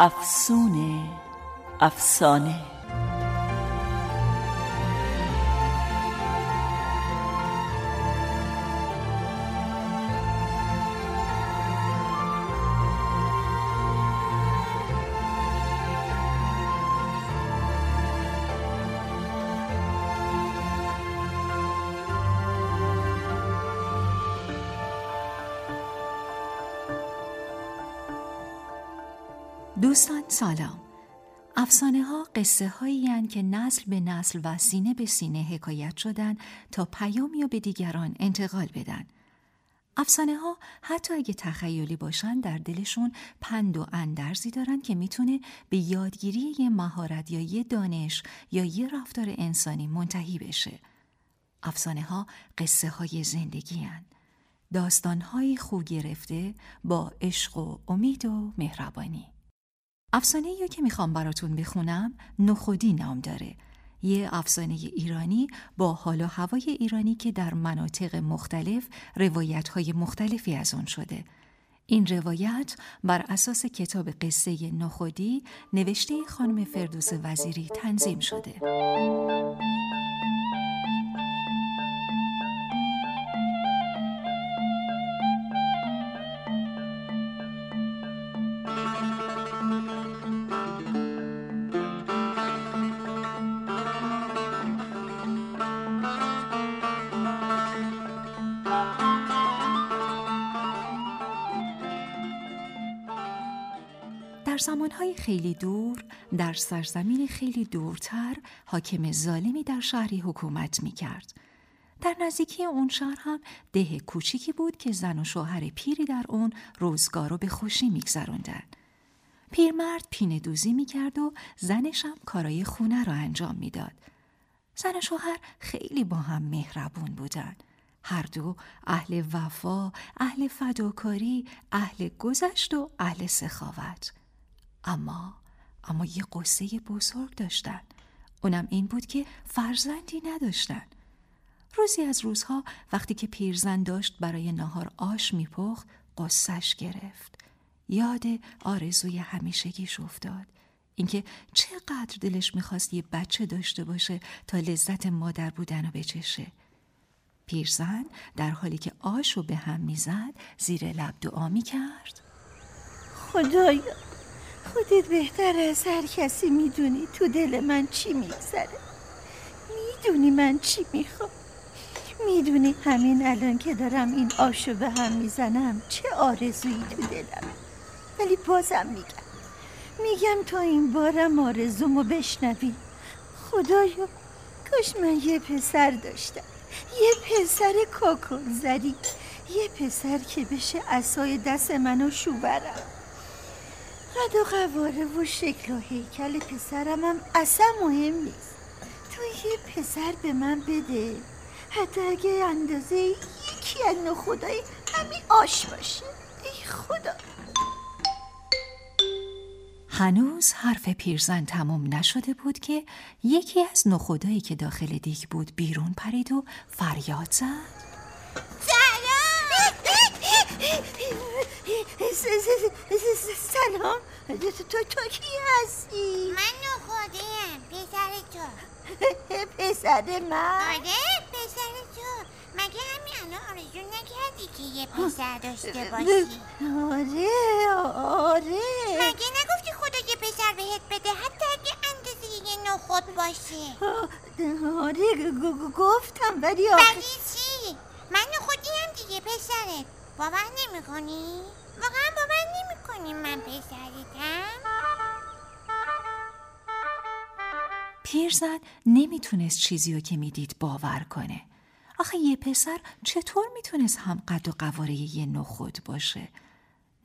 افسونه افسانه. دوستان سلام. افسانه ها قصه هایی که نسل به نسل و سینه به سینه حکایت شدن تا پیامی و به دیگران انتقال بدن. افسانه ها حتی اگه تخیلی باشن در دلشون پند و اندرزی دارن که می‌تونه به یادگیری یه مهارت یا یه دانش یا یه رفتار انسانی منتهی بشه. افسانه ها قصه های زندگی هن. داستان های خوب گرفته با عشق و امید و مهربانی. افسانه یا که می‌خوام براتون بخونم نخودی نام داره. یه افسانه ایرانی با حال و هوای ایرانی که در مناطق مختلف روایت های مختلفی از اون شده. این روایت بر اساس کتاب قصه نخودی نوشته خانم فردوس وزیری تنظیم شده. در زمانهای خیلی دور در سرزمین خیلی دورتر حاکم ظالمی در شهری حکومت می کرد. در نزدیکی اون شهر هم ده کوچیکی بود که زن و شوهر پیری در اون روزگار رو به خوشی میگذروندن. پیرمرد پینه دوزی می‌کرد و زنش هم کارای خونه را انجام می‌داد. زن و شوهر خیلی با هم مهربون بودن. هر دو اهل وفا، اهل فداکاری، اهل گذشت و اهل سخاوت. اما اما یه قصه بزرگ داشتن. اونم این بود که فرزندی نداشتن. روزی از روزها وقتی که پیرزن داشت برای نهار آش میپخت قصهش گرفت. یاد آرزوی همیشگیش افتاد. اینکه چقدر دلش می‌خواست یه بچه داشته باشه تا لذت مادر بودن رو بچشه. پیرزن در حالی که آش رو به هم می‌زد زیر لب دعا می‌کرد. خدایا. خودت بهتر از هر کسی می‌دونی تو دل من چی میگذره. می‌دونی من چی می‌خوام. می‌دونی همین الان که دارم این آشو به هم می‌زنم چه آرزویی تو دلم. ولی بازم میگم. میگم تا این بارم آرزومو بشنوی. خدایا کاش من یه پسر داشتم. یه پسر کاکل زدی یه پسر که بشه اسای دست منو شوبرم. قد و قواره و شکل و هیکل پسرم هم اصلا مهم نیست. تو یه پسر به من بده. حتی اگه اندازه یکی از نخدای همین آش باشه. ای خدا. هنوز حرف پیرزن تمام نشده بود که یکی از نخودایی که داخل دیگ بود بیرون پرید و فریاد زد. سلام! تو تو کی هستی؟ من نخودیم پسر تو پسر من؟ آره پسر تو مگه همین الان آرزو نکردی که یه پسر داشته باشی؟ آره آره مگه نگفتی خدا یه پسر بهت بده حتی اگه اندازه یه نخود باشه آره گفتم ولی آخه چی؟ من نخودیم دیگه پسرت باور نمی کنی؟ واقعا باور نمی کنی من پسرتم؟ پیرزن نمی‌تونست چیزی رو که می‌دید باور کنه آخه یه پسر چطور می‌تونست هم قد و قواره یه نخود باشه؟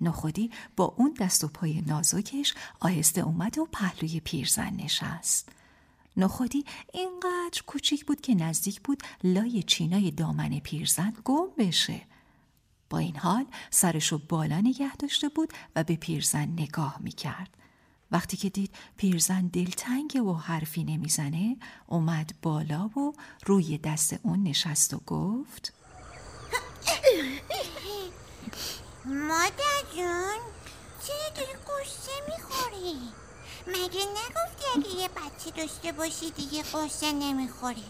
نخودی با اون دست و پای نازکش آهسته اومد و پهلوی پیرزن نشست. نخودی اینقدر کوچیک بود که نزدیک بود لای چینای دامن پیرزن گم بشه. با این حال سرشو بالا نگه داشته بود و به پیرزن نگاه می‌کرد. وقتی که دید پیرزن دلتنگ و حرفی نمی‌زنه اومد بالا و روی دست اون نشست و گفت مادر جون چرا داری قصه می‌خوری؟ مگه نگفتی اگه یه بچه داشته باشی دیگه قصه نمی‌خوری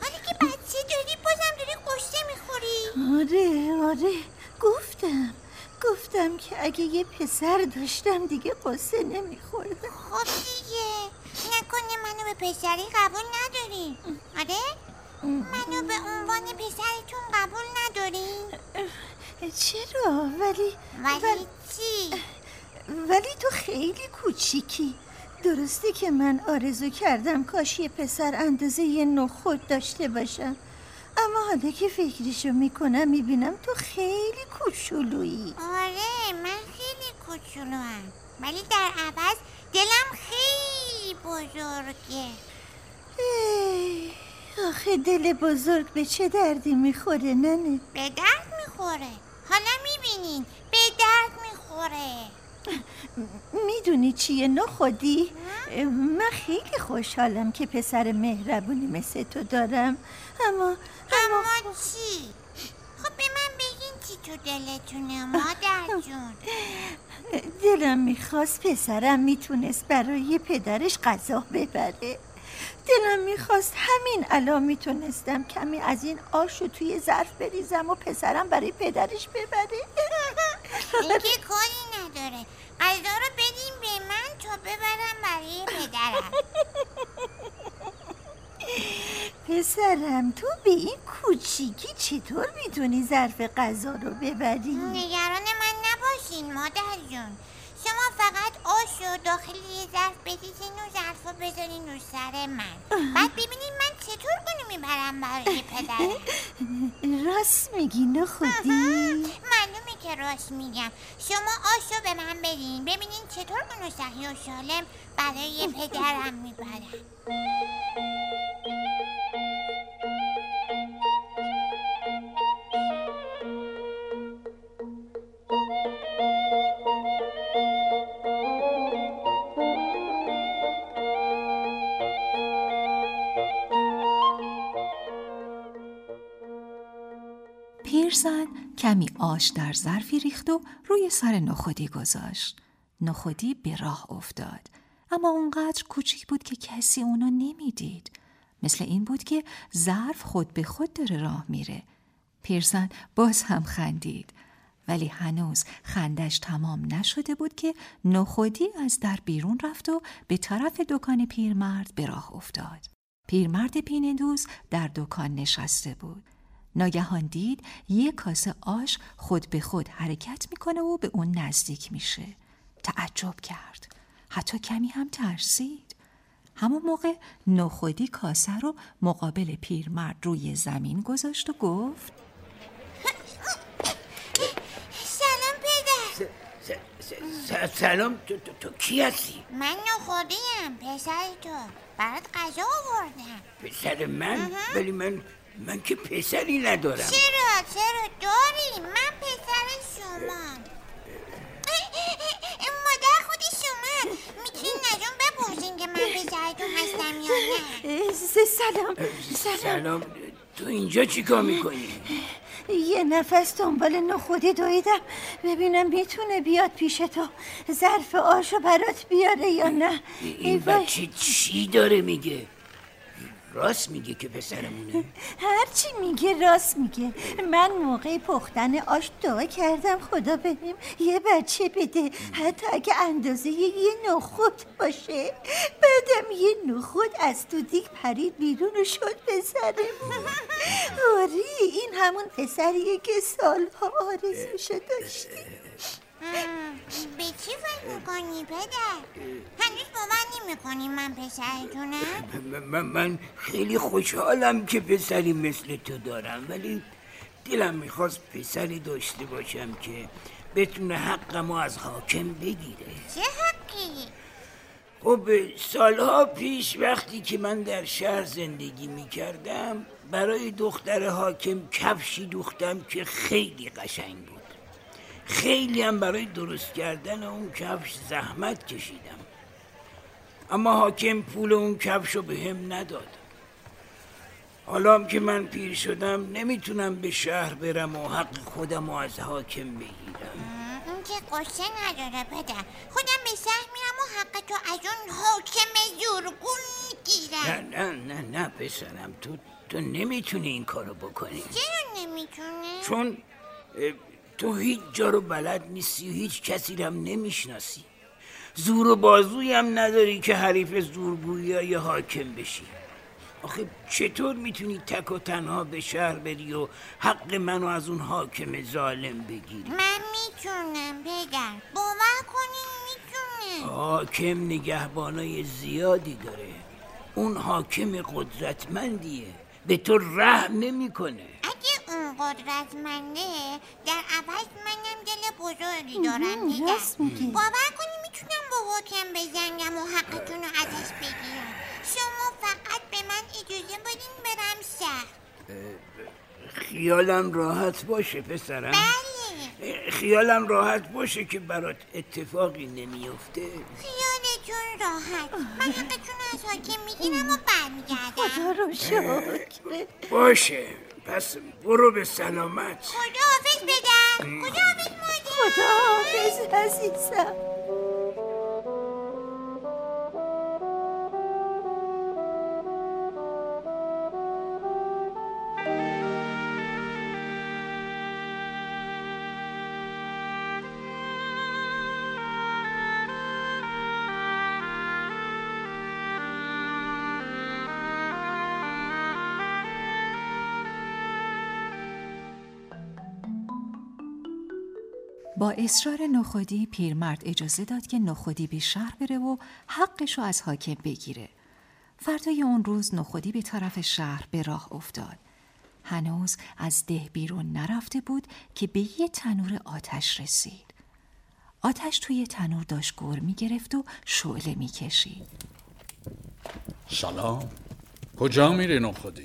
حالا که بچه داری بازم داری قصه می‌خوری؟ آره آره گفتم گفتم که اگه یه پسر داشتم دیگه قصه نمیخوردم خب دیگه نکنه منو به پسری قبول نداری آره؟ منو به عنوان پسرتون قبول ندارین؟ چرا ولی ولی چی؟ ولی تو خیلی کوچیکی درسته که من آرزو کردم کاش یه پسر اندازه یه نخود داشته باشم اما حالا که فکرشو می‌کنم می‌بینم تو خیلی کوچولویی. آره من خیلی کوچولو هم. ولی در عوض دلم خیلی بزرگه. ای، آخه دل بزرگ به چه دردی می‌خوره ننه؟ به درد می‌خوره. حالا می‌بینین به درد می‌خوره. می‌دونی چیه نخودی؟ من خیلی خوشحالم که پسر مهربونی مثل تو دارم اما اما چی؟ خب به من بگین چی تو دلتونه مادر جون دلم می‌خواست پسرم می‌تونست برای پدرش غذا ببره دلم می‌خواست همین الان می‌تونستم کمی از این آش رو توی ظرف بریزم و پسرم برای پدرش ببره. این که کاری نداره. غذا رو بدین به من تا ببرم برای پدرم. پسرم تو به این کوچیکی چطور می‌تونی ظرف غذا رو ببری؟ نگران من نباشین مادر جون. شما فقط رو داخل یه ظرف بریزین و ظرف رو بذارین رو سر من. بعد ببینین من چطور کنو می‌برم برای پدرم راست میگی نخودی؟ معلومه که راست میگم. شما آش رو به من بدین. ببینین چطور کنو صحیح و سالم برای پدرم می‌برم. کمی آش در ظرفی ریخت و روی سر نخودی گذاشت. نخودی به راه افتاد. اما اونقدر کوچیک بود که کسی اونو نمی‌دید. مثل این بود که ظرف خود به خود داره راه میره. پیرزن باز هم خندید. ولی هنوز خندش تمام نشده بود که نخودی از در بیرون رفت و به طرف دکان پیرمرد به راه افتاد. پیرمرد پینه‌دوز در دکان نشسته بود. ناگهان دید یک کاسه آش خود به خود حرکت می‌کنه و به اون نزدیک میشه. تعجب کرد. حتی کمی هم ترسید. همون موقع نخودی کاسه رو مقابل پیرمرد روی زمین گذاشت و گفت سلام پدر سلام تو, تو, تو کی هستی؟ من نخودیم پسر تو برات غذا آوردم پسر من؟ ولی من من که پسری ندارم. چرا چرا؟ داری من پسر شما مادر خودی شما می‌تونین نجون بپرسین که من پسرتون هستم یا نه؟ سلام سلام. سلام. تو اینجا چیکار می‌کنی؟ یه نفس دنبال نخودی دویدم. ببینم می‌تونه بیاد پیش تو. ظرف آشو برات بیاره یا نه. ای این. بچه چی داره میگه؟ راست میگه که پسرمونه. هرچی میگه راست میگه. من موقع پختن آش دعا کردم خدا بهم یه بچه بده. حتی اگه اندازه یه نخود باشه. بعدم یه نخود از تو دیگ پرید بیرون و شد پسرمون. آره این همون پسریه که سالها آرزوشو داشتی. ام، به چی فکر می‌کنی پدر؟ هنوز باور نمی‌کنی من پسرتونم؟ من, من, من خیلی خوشحالم که پسری مثل تو دارم ولی دلم می‌خواست پسری داشته باشم که بتونه حق ما از حاکم بگیره چه حقی؟ خب سالها پیش وقتی که من در شهر زندگی می کردم برای دختر حاکم کفشی دوختم که خیلی قشنگ بود خیلی هم برای درست کردن اون کفش زحمت کشیدم. اما حاکم پول اون کفش رو به هم نداد. حالا که من پیر شدم نمی‌تونم به شهر برم و حق خودم رو از حاکم بگیرم. اون که قصه نداره پدر. خودم به شهر میرم و حق تو از اون حاکم زورگون نه می‌گیرم. نه نه نه پسرم. تو تو نمی‌تونی این کارو بکنی. چرا نمی‌تونه؟ چون تو هیچ جا رو بلد نیستی و هیچ کسی رو هم نمی‌شناسی. زور و بازویی هم نداری که حریف زورگویی یا حاکم بشی. آخه چطور می‌تونی تک و تنها به شهر بری و حق منو از اون حاکم ظالم بگیری؟ من می‌تونم پدر. باور کنین می‌تونم. حاکم نگهبانای زیادی داره. اون حاکم قدرتمندیه. به تو رحم نمی‌کنه. اون قدرتمنده در عوض منم دل بزرگی دارم میگی. باور کنی می‌تونم با حاکم بجنگم و حقتون رو ازش بگیرم. شما فقط به من اجازه بدین برم شهر. خیالم راحت باشه پسرم. بله. خیالم راحت باشه که برات اتفاقی نمیفته خیالتون راحت. من حقتون رو از حاکم می‌گیرم و برمیگردم. خدا رو شکر. باشه. پس برو به سلامت. خداحافظ پدر. خداحافظ مادر. خدا حافظ عزیزم. با اصرار نخودی پیرمرد اجازه داد که نخودی به شهر بره و حقش رو از حاکم بگیره. فردای اون روز نخودی به طرف شهر به راه افتاد. هنوز از ده بیرون نرفته بود که به یه تنور آتش رسید. آتش توی تنور داشت گر می گرفت و شعله می کشید. سلام کجا میری نخودی؟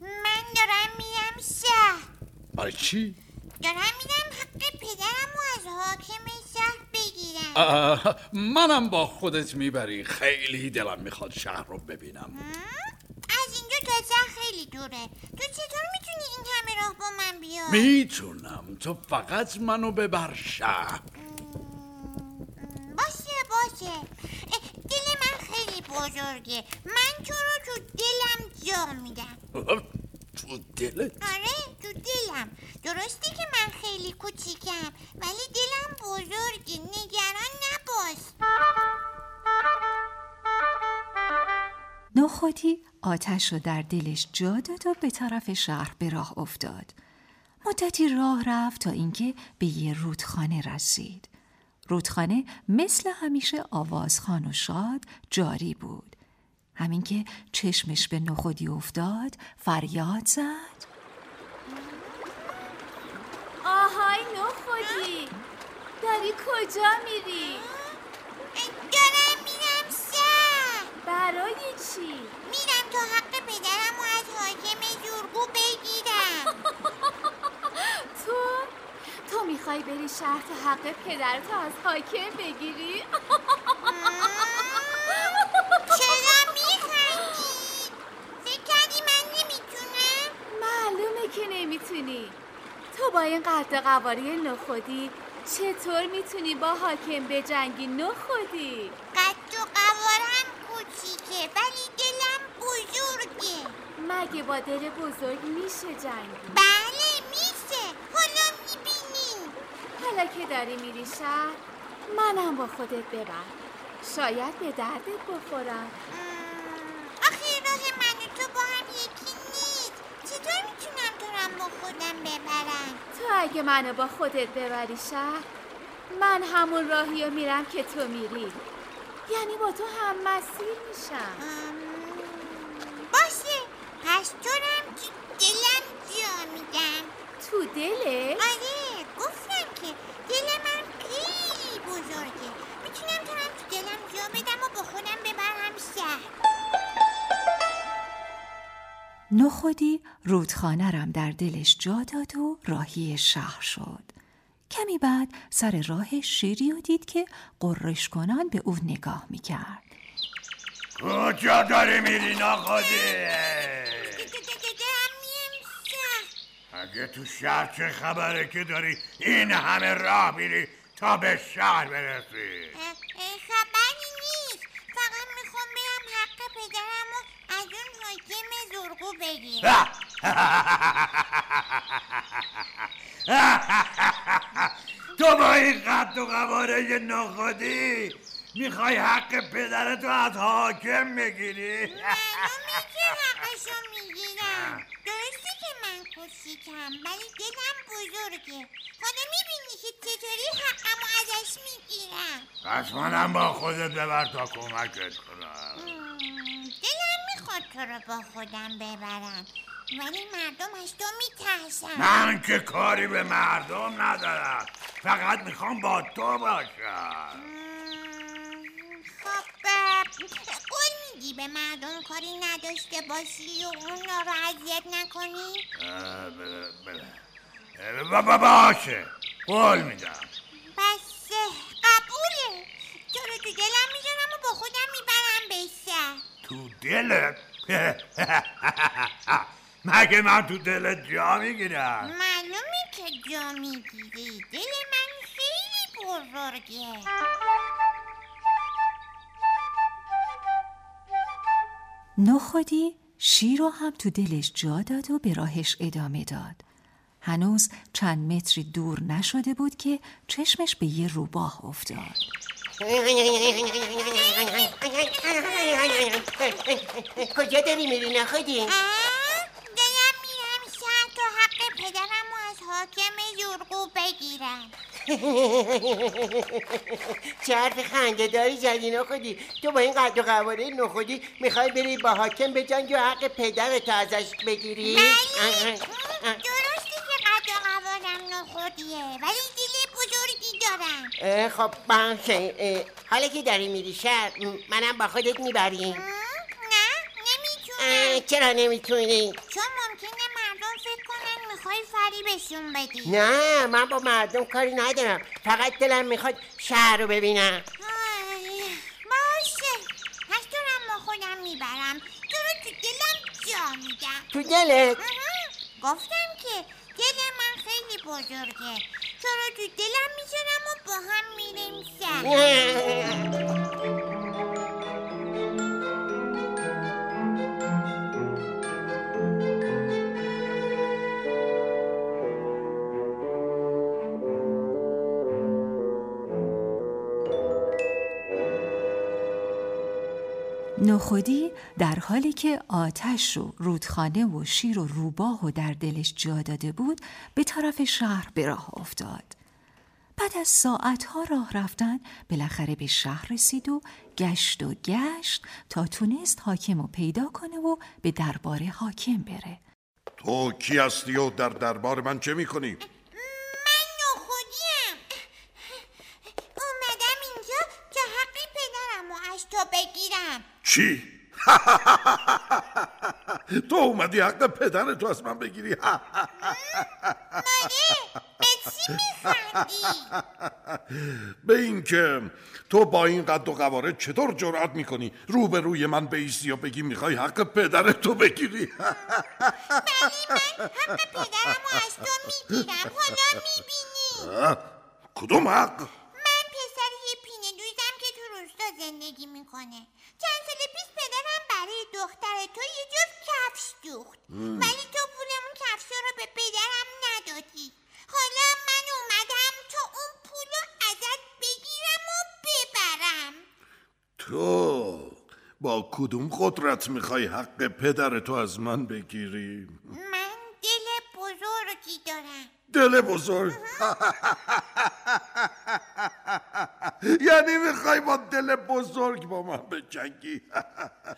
من دارم میرم شهر برای چی؟ دارم میرم حق پدرم رو از حاکم شهر بگیرم. منم با خودت می‌بری. خیلی دلم می‌خواد شهر رو ببینم. از اینجا تا شهر خیلی دوره. تو چطور می‌تونی این همه راه با من بیای؟ می‌تونم. تو فقط منو ببر شهر. باشه باشه. دل من خیلی بزرگه. من تو رو تو دلم جا میدم. دلت آره تو دلم درسته که من خیلی کوچیکم ولی دلم بزرگه نگران نباش نخودی آتش رو در دلش جا داد و به طرف شهر به راه افتاد. مدتی راه رفت تا اینکه به یه رودخانه رسید. رودخانه مثل همیشه آوازخان و شاد جاری بود. همین که چشمش به نخودی افتاد فریاد زد آهای نخودی داری کجا میری؟ دارم میرم شهر برای چی؟ میرم تا حق پدرم رو از حاکم زورگو بگیرم تو؟ تو می‌خوای بری شهر تا حق پدرتو از حاکم بگیری؟ چرا میخندی؟ فکر کردی من نمی‌تونم؟ معلومه که نمی‌تونی. تو با این قد قواری نخودی چطور می‌تونی با حاکم بجنگی نخودی؟ قد و قوارم کوچیکه ولی دلم بزرگه. مگه با دل بزرگ میشه جنگی؟ بله میشه. حالا می‌بینیم حالا که داری میری شهر منم با خودت ببر. شاید به دردت بخورم. آخه راه من و تو با هم یکی نیست چطور می‌تونم تو رو با خودم ببرم. تو اگه منو با خودت ببری شهر من همون راهی رو میرم که تو میری. یعنی با تو هم مسیر میشم. باشه. پس تو تو دلم جا میدم. تو دله؟ نخودی رودخانه رم در دلش جا داد و راهی شهر شد. کمی بعد سر راه شیری و دید که قررش کنان به او نگاه می‌کرد. کجا داری میری شهر اگه تو شهر چه خبره که داری این همه راه میری تا به شهر برسی خبری نیست فقط می‌خوام برم حق پدرم اون حاکم زرگو بگیرم تو با این قد و قواره نخودی می‌خوای حق پدرتو از حاکم بگیری معلومه که حقشو می‌گیرم درسته که من کوچیکم ولی دلم بزرگه خدا می‌بینی که چطوری حقمو ازش می‌گیرم پس منم با خودت ببر تا کمکت کنم تو رو با خودم ببرم ولی مردم از تو میترسن. من که کاری به مردم ندارم. فقط می‌خوام با تو باشم. خب قول میدی به مردم کاری نداشته باشی و اونا رو اذیت نکنی بله، بله. باشه. قول میدم. بس قبوله. تو رو تو دلم می‌ذارم و با خودم می‌برم به تو دلت؟ مگه من تو دلت جا می‌گیرم معلومه که جا می‌گیری دل من خیلی بزرگه نخودی شیر رو هم تو دلش جا داد و به راهش ادامه داد. هنوز چند متری دور نشده بود که چشمش به یه روباه افتاد. کجا داری میری نخودی؟ دلم میرم شهر تا حق پدرم از حاکم یورقو بگیرم. چه حرف خنده داری زدی نخودی؟ تو با این قد و قواره نخودی می‌خوای بری با حاکم بجنگی و حق پدرت ازش بگیری؟ درسته که قد و قوارم نخودیه ولی دل بزرگی دارم. خب باشه حالا که داری میری شهر منم با خودت می‌بری اه، نه نمی‌تونم چرا نمی‌تونی؟ چون ممکنه مردم فکر کنن می‌خوای فریبشون بدی. نه من با مردم کاری ندارم. فقط دلم می‌خواد شهر رو ببینم. آی، باشه. هم با خودم می‌برم. تو رو تو دلم جا میدم. تو دلت؟ آها، گفتم که دل من خیلی بزرگه. تو رو تو دلم می‌ذارم و با هم میریم شهر نخودی در حالی که آتش رو رودخانه و شیر و روباه و در دلش جا داده بود به طرف شهر به راه افتاد. بعد از ساعتها راه رفتن بالاخره به شهر رسید و گشت و گشت تا تونست حاکم رو پیدا کنه و به دربار حاکم بره. تو کی هستی و در دربار من چه می‌کنی؟ من نخودیم اومدم اینجا که حق پدرم رو از تو بگیرم چی؟ تو اومدی حق پدر تو از من بگیری به؟ به این که تو با این قد و قواره چطور جرأت می‌کنی روبروی من بیستی و بگی می‌خوای حق پدر تو بگیری ولی من حق پدرم رو از تو می‌گیرم حالا می‌بینی کدوم حق؟ من پسر یه پینه دوزم که تو روستا زندگی می‌کنه چند سال پیش پدرم برای دختر تو یه جفت کفش دوخت. ولی تو پول اون کفشا رو به پدرم ندادی. حالا من اومدم تا اون پول رو ازت بگیرم و ببرم. تو با کدوم قدرت می‌خوای حق پدر تو از من بگیری؟ من دل بزرگی دارم. دل بزرگ. یعنی می‌خوای با دل بزرگ با من بجنگی؟ حق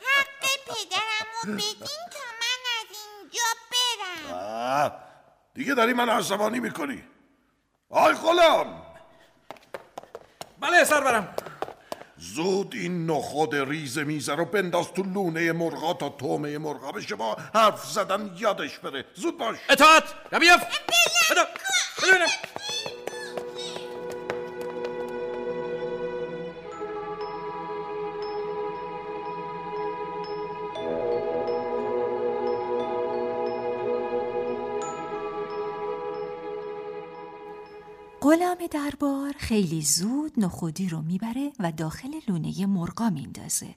پدرم رو بدین تا من از اینجا برم. آه، دیگه داری من عصبانی می‌کنی. آی غلام بله سرورم زود این نخود ریز میزه رو بنداز تو لونه مرغا تا تومه مرغا بشه با حرف زدن یادش بره. زود باش. اطاعت! نبیف بده بده. غلام دربار خیلی زود نخودی رو می‌بره و داخل لونه مرغا میندازه.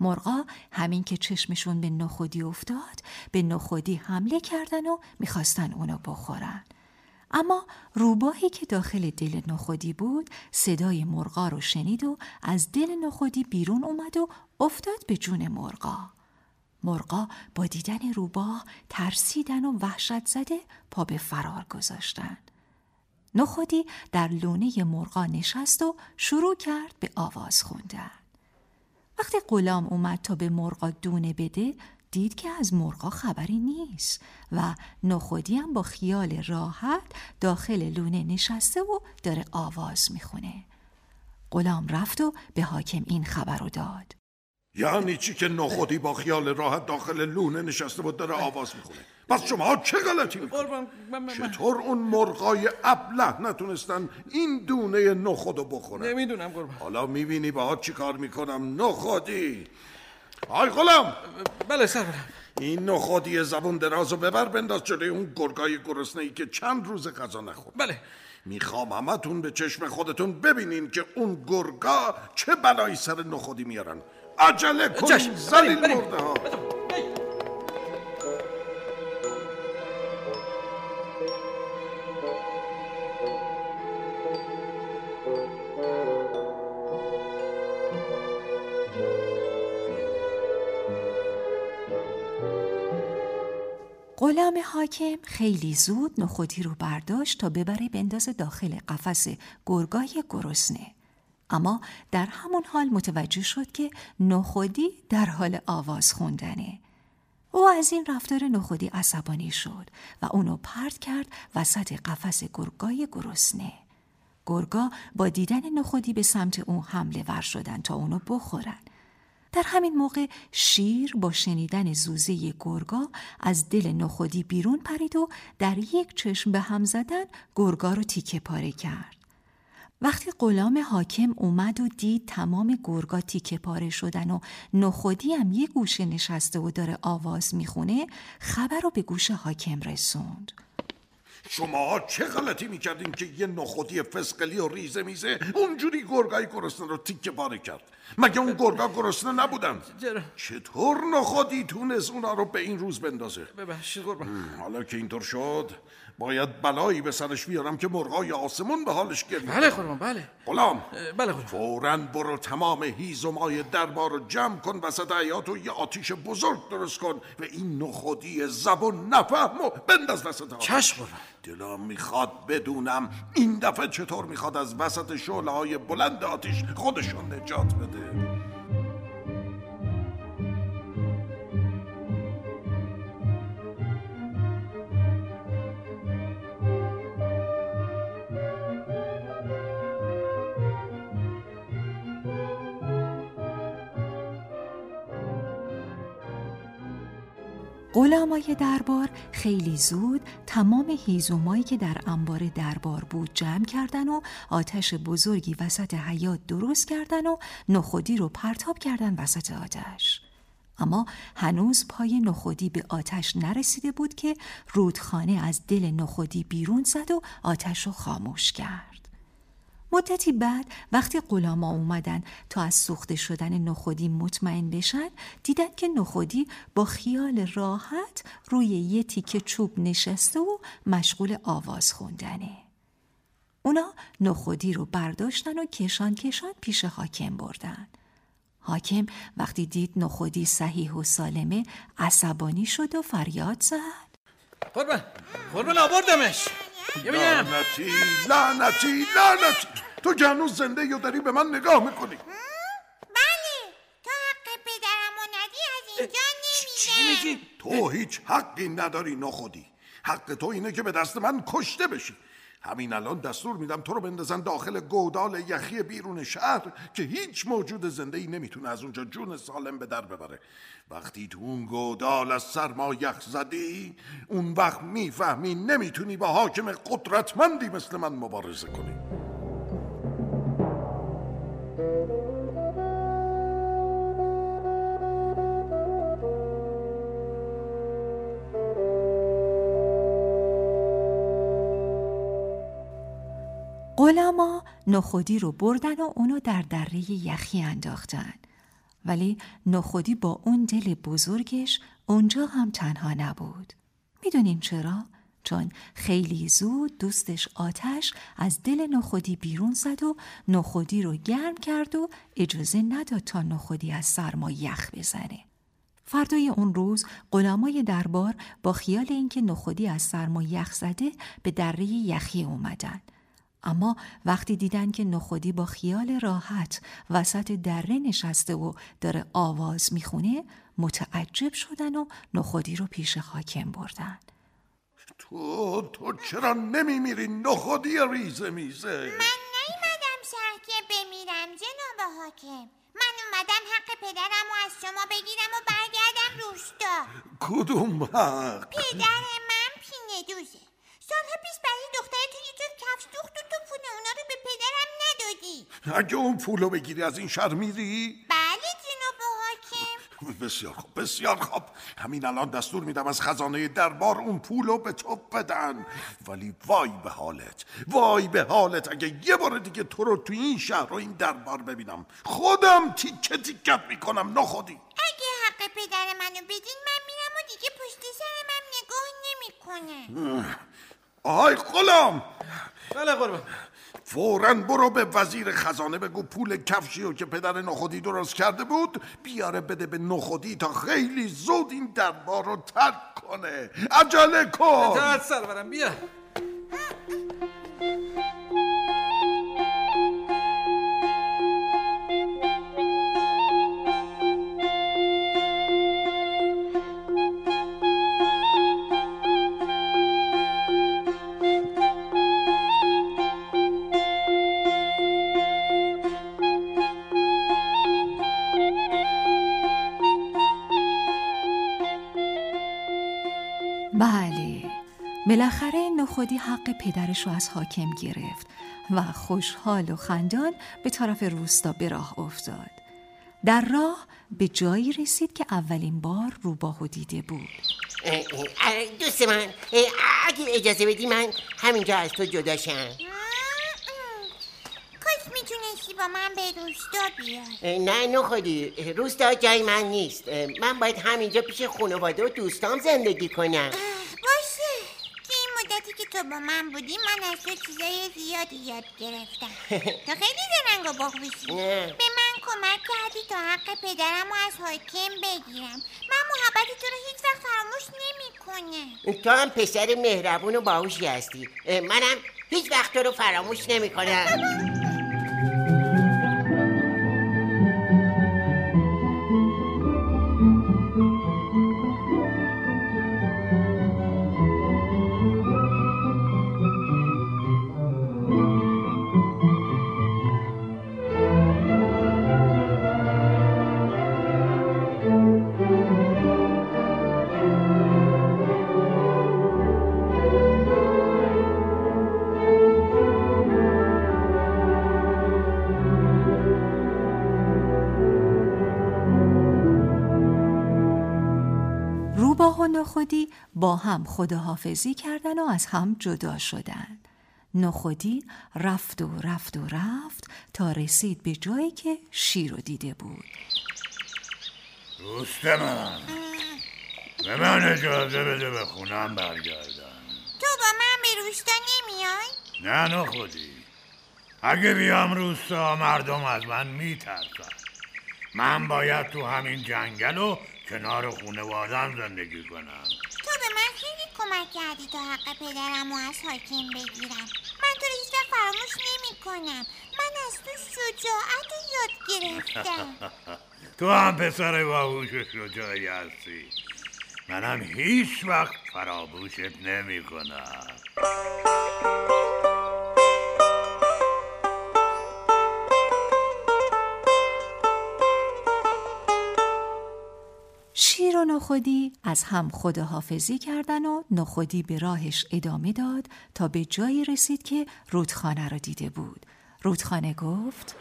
مرغا همین که چشمشون به نخودی افتاد به نخودی حمله کردن و می‌خواستن اونو بخورن. اما روباهی که داخل دل نخودی بود صدای مرغا رو شنید و از دل نخودی بیرون اومد و افتاد به جون مرغا. مرغا با دیدن روباه ترسیدن و وحشت زده پا به فرار گذاشتن. نخودی در لونه مرغا نشست و شروع کرد به آواز خوندن. وقتی غلام اومد تا به مرغا دونه بده دید که از مرغا خبری نیست و نخودی هم با خیال راحت داخل لونه نشسته و داره آواز می‌خونه. غلام رفت و به حاکم این خبر رو داد. یعنی چی که نخودی با خیال راحت داخل لونه نشسته بود داره آواز می‌خونه؟ پس شما چه غلطی می‌کنید؟ چطور اون مرغای ابله نتونستن این دونه نخودو بخورن؟ نمی‌دونم قربان. حالا می‌بینی باهات چی کار می‌کنم نخودی. آی غلام! بله سرورم این نخودی زبون درازو ببر بنداز جلوی اون گرگای گرسنه ای که چند روز غذا نخورد. بله. می‌خوام همتون به چشم خودتون ببینین که اون گرگا چه بلایی سر نخودی میارن. عجله کن زلیل مرده ها. غلام حاکم خیلی زود نخودی رو برداشت تا ببره بندازه داخل قفس گرگای گرسنه. اما در همون حال متوجه شد که نخودی در حال آواز خوندنه. او از این رفتار نخودی عصبانی شد و اونو پرت کرد وسط قفس گرگای گرسنه. گرگا با دیدن نخودی به سمت او حمله ور شدن تا اونو بخورن. در همین موقع شیر با شنیدن زوزه گرگا از دل نخودی بیرون پرید و در یک چشم به هم زدن گرگا رو تیکه پاره کرد. وقتی غلام حاکم اومد و دید تمام گرگا تیکه پاره شدن و نخودی هم یه گوشه نشسته و داره آواز می‌خونه خبر رو به گوش حاکم رسوند. شما چه غلطی می‌کردین که یه نخودی فسقلی و ریزه میزه؟ اونجوری گرگای گرسنه رو تیکه پاره کرد. مگه اون گرگا گرسنه نبودن؟ چطور نخودی تونست اونا رو به این روز بندازه؟ ببخشید قربان. حالا که اینطور شد باید بلایی به سرش بیارم که مرغای آسمون به حالش گریه بله قربان بله. غلام. بله قربان فورا برو تمام هیزمای دربار رو جمع کن وسط حیات و یه آتیش بزرگ درست کن و این نخودی زبون نفهم و بنداز وسط آتیش چشم دلم می‌خواد بدونم این دفعه چطور می‌خواد از وسط شعله های بلند آتیش خودشون نجات بده. غلامای دربار خیلی زود تمام هیزومایی که در انبار دربار بود جمع کردن و آتش بزرگی وسط حیات درست کردن و نخودی رو پرتاب کردن وسط آتش. اما هنوز پای نخودی به آتش نرسیده بود که رودخانه از دل نخودی بیرون زد و آتش رو خاموش کرد. مدتی بعد وقتی غلاما اومدن تا از سوخته شدن نخودی مطمئن بشن دیدن که نخودی با خیال راحت روی یه تیکه چوب نشسته و مشغول آواز خوندنه. اونا نخودی رو برداشتن و کشان کشان پیش حاکم بردن. حاکم وقتی دید نخودی صحیح و سالمه عصبانی شد و فریاد زد قربان قربان آوردمش لعنتی لعنتی لعنتی. تو که هنوز زنده یا داری به من نگاه می‌کنی. بله. تو حق پدرم و ندی از اینجا تو هیچ حقی نداری نخودی حق تو اینه که به دست من کشته بشی. همین الان دستور میدم تو رو بندازن داخل گودال یخی بیرون شهر که هیچ موجود زنده ای نمی‌تونه از اونجا جون سالم به در ببره. وقتی تو اون گودال از سرما یخ زدی اون وقت می‌فهمی نمی‌تونی با حاکم قدرتمندی مثل من مبارزه کنی. غلاما نخودی رو بردن و اونو در دره یخی انداختن. ولی نخودی با اون دل بزرگش اونجا هم تنها نبود. می‌دونین چرا؟ چون خیلی زود دوستش آتش از دل نخودی بیرون زد و نخودی رو گرم کرد و اجازه نداد تا نخودی از سرما یخ بزنه. فردای اون روز غلامای دربار با خیال اینکه نخودی از سرما یخ زده به دره یخی اومدن. اما وقتی دیدن که نخودی با خیال راحت وسط دره نشسته و داره آواز می‌خونه متعجب شدن و نخودی رو پیش حاکم بردن. تو تو چرا نمیمیری؟ نخودی ریزه میزه. من نیومدم شهر که بمیرم جناب حاکم. من اومدم حق پدرم و از شما بگیرم و برگردم روستا. کدوم حق؟ پدر من پینه دوزه. سالها پیش برای دخترتون یه جور کفش دوخت و تو پول اونا رو به پدرم ندادی. اگه اون پولو بگیری از این شهر میری؟ بله جناب حاکم. بسیار خوب بسیار خوب. همین الان دستور میدم از خزانه دربار اون پولو به تو بدن. ولی وای به حالت وای به حالت اگه یه بار دیگه تو رو تو این شهر و این دربار ببینم. خودم تیکه تیکت می‌کنم نخودی. اگه حق پدر منو بدین من میرم و دیگه پشت سر من نگاه نمی‌کنه. آهای غلام! بله قربان. فورا برو به وزیر خزانه بگو پول کفشی و که پدر نخودی درست کرده بود بیاره بده به نخودی تا خیلی زود این دربار رو ترک کنه. عجله کن! سرورم بیا. پدرش رو از حاکم گرفت و خوشحال و خندان به طرف روستا به راه افتاد. در راه به جایی رسید که اولین بار روباهو دیده بود. دوست من اگه اجازه بدی من همینجا از تو جدا شم. کاش می‌تونستی با من به روستا بیای. اه، نه نخودی. روستا جای من نیست. من باید همینجا پیش خانواده و دوستام زندگی کنم باشه که این مدتی که تو با من بودی من از تو چیزای زیادی یاد گرفتم. تو خیلی زرنگ و باهوشی. به من کمک کردی تا حق پدرم رو از حاکم بگیرم. من محبت تو رو هیچ وقت فراموش نمی‌کنم. تو هم پسر مهربون و باهوشی هستی. منم هیچ وقت تو رو فراموش نمی با هم خداحافظی کردن و از هم جدا شدن. نخودی رفت و رفت و رفت تا رسید به جایی که شیر رو دیده بود. دوست من به من اجازه بده به خونم برگردم. تو با من به روستا نمیای؟ نه نخودی. اگه بیام روستا مردم از من میترسن. من باید تو همین جنگل و کنار خونوادم زندگی کنم تو به من خیلی کمک کردی تا حق پدرم رو از حاکم بگیرم. من تو رو هیچ فراموش نمی کنم من از تو شجاعت یاد گرفتم. تو هم پسر باهوش و شجاعی هستی. منم هیچ وقت فراموشت نمی کنم و نخودی از هم خداحافظی کردن و نخودی به راهش ادامه داد تا به جایی رسید که رودخانه را دیده بود. رودخانه گفت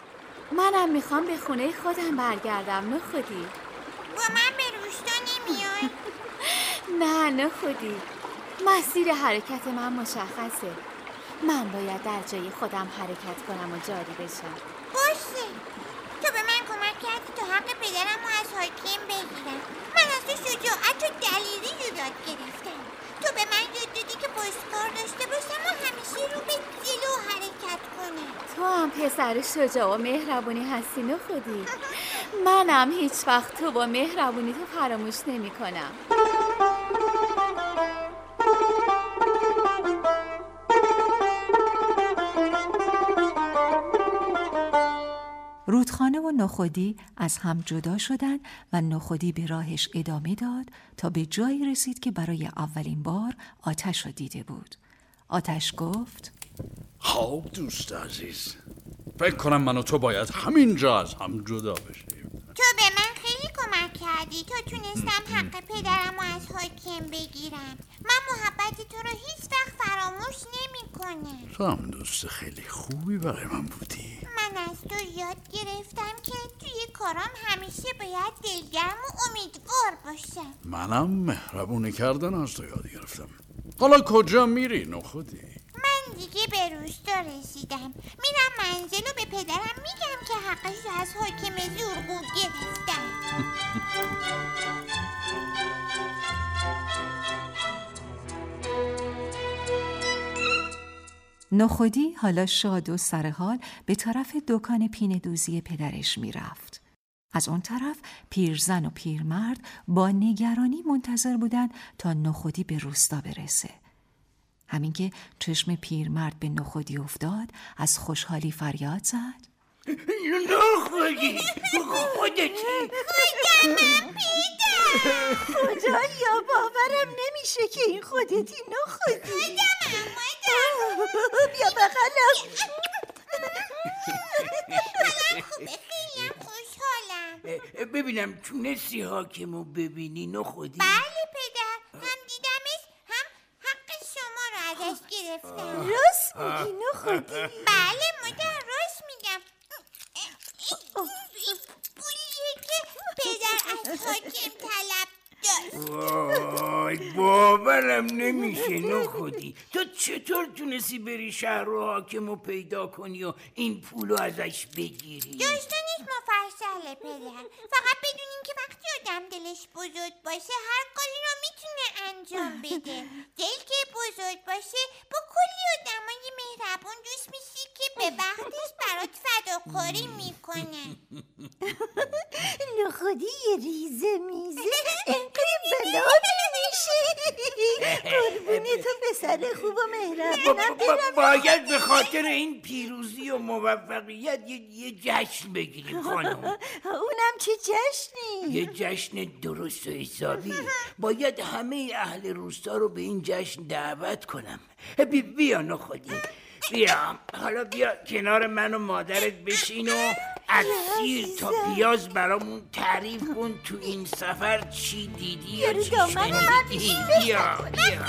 منم می‌خوام به خونه خودم برگردم نخودی با من به روستا نمیای؟ نه نخودی مسیر حرکت من مشخصه. من باید در جای خودم حرکت کنم و جاری بشم. باشه. تو به من کمک کردی تا حق پدرم حاکم بگیرم من از شجاعت و دلیری رو یاد گرفتم. تو به من یاد دادی که بازکار داشته باشم و همیشه رو به جلو حرکت کنم. تو هم پسر شجاع و مهربونی هستی نخودی منم هیچ وقت تو با مهربونی تو فراموش نمی کنم رودخانه و نخودی از هم جدا شدند و نخودی به راهش ادامه داد تا به جایی رسید که برای اولین بار آتش را دیده بود. آتش گفت خب دوست عزیز فکر کنم من و تو باید همینجا از هم جدا بشیم. تو به من خیلی کمک کردی. تا تونستم حق پدرم رو از حاکم بگیرم. من محبت تو رو هیچ وقت فراموش نمی کنم تو هم دوست خیلی خوبی برای من بودی. من از تو یاد گرفتم که توی کارام همیشه باید دلگرم و امیدوار باشم. منم مهربونی کردن از تو یاد گرفتم. حالا کجا میری نخودی؟ من دیگه به روستا رسیدم. میرم منزل و به پدرم میگم که حقش از حاکم زورگو گرفتم. نخودی حالا شاد و سرحال به طرف دکان پینه دوزی پدرش می‌رفت. از اون طرف پیرزن و پیرمرد با نگرانی منتظر بودند تا نخودی به روستا برسه. همین که چشم پیرمرد به نخودی افتاد از خوشحالی فریاد زد. نخودی خودتی خدایا باورم نمیشه که این خودتی نخودی بیا بغلم. خوبه خوشحالم ببینم تونستی حاکمو ببینی نخودی؟ بله پدر هم دیدمش هم حق شما رو ازش گرفتم. راست میگی نخودی. بله مادر پولیه که پدر از حاکم طلب داشت وای باورم نمیشه نخودی تو چطور تونستی بری شهر و حاکمو پیدا کنی و این پولو ازش بگیری؟ داشتنش مفصله پدر. فقط بدونین که وقتی آدم دلش بزرگ باشه هر کاری رو می‌تونه انجام بده. دل که بزرگ باشه با کلی آدمای مهربون دوست میشی که به وقتش برات فداکاری می‌کنن نخودی یه ریزه میزه. انقدر قربون تو پسر خوب و مهربونم با- با- باید به خاطر این پیروزی و موفقیت یه, یه جشن بگیریم خانم. اونم چه جشنی؟ یه جشن درست و حسابی باید همه اهل روستا رو به این جشن دعوت کنم. بی بیا نخودی. بیا. حالا بیا کنار من و مادرت بشین و از سیر تا پیاز برامون تعریف کن تو این سفر چی دیدی یا چی شنیدی؟ بیا بیا.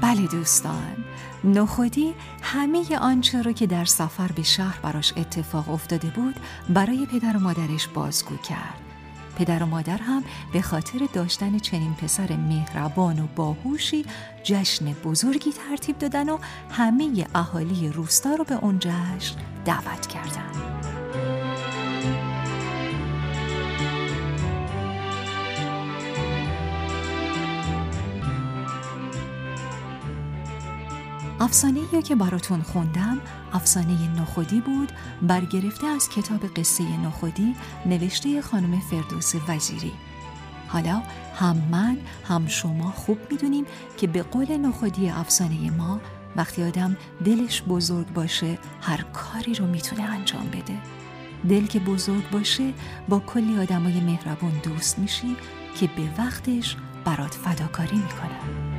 بله دوستان. نخودی همه آنچه را که در سفر به شهر براش اتفاق افتاده بود برای پدر و مادرش بازگو کرد پدر و مادر هم به خاطر داشتن چنین پسر مهربان و باهوشی جشن بزرگی ترتیب دادن و همه اهالی روستا رو به اون جشن دعوت کردند. افسانه یا که براتون خوندم افسانه نخودی بود برگرفته از کتاب قصه نخودی نوشته خانم فردوس وزیری. حالا هم من هم شما خوب می‌دونیم که به قول نخودی افسانه ما وقتی آدم دلش بزرگ باشه هر کاری رو می‌تونه انجام بده. دل که بزرگ باشه با کلی آدمای مهربون دوست میشی که به وقتش برات فداکاری می‌کنن.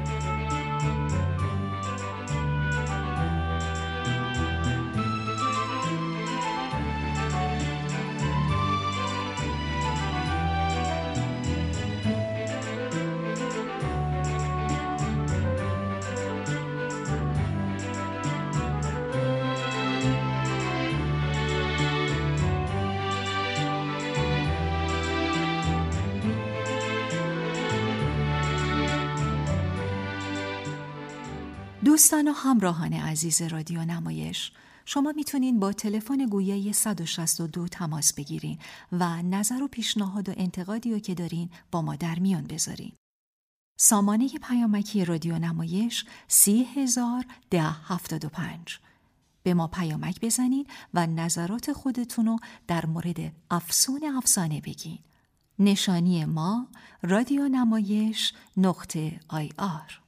همراهان عزیز رادیو نمایش شما می‌تونین با تلفن گویه 162 تماس بگیرین و نظر و پیشنهاد و انتقادی رو که دارین با ما در میان بذارین. سامانه پیامکی رادیو نمایش 3001075 به ما پیامک بزنین و نظرات خودتون رو در مورد افسون افسانه بگین. نشانی ما رادیو نمایش نقطه آی آر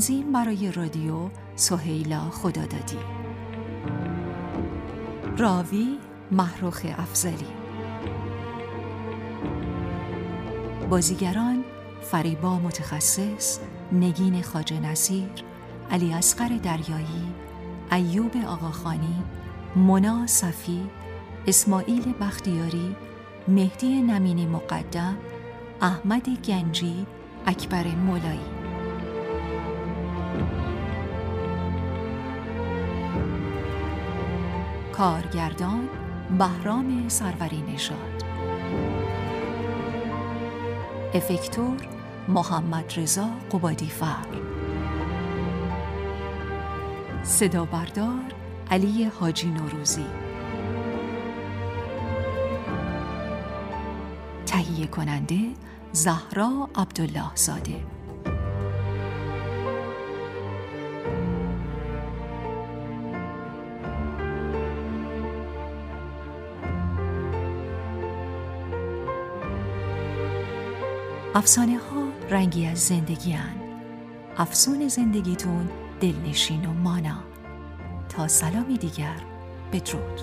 تنظیم برای رادیو سهیلا خدادادی. راوی محروخ افزلی بازیگران فریبا متخصص نگین خاج نصیر علی اسقر دریایی ایوب آقاخانی منا صفی اسماعیل بختیاری مهدی نمینی مقدم احمد گنجی اکبر مولایی. کارگردان بهرام سروری نژاد. افکتور محمد رضا قبادی فر. صدا بردار علی حاجی نوروزی. تهیه کننده زهرا عبدالله زاده افسانه ها رنگی از زندگی هن. افسون زندگیتون دلنشین و مانا تا سلامی دیگر بدرود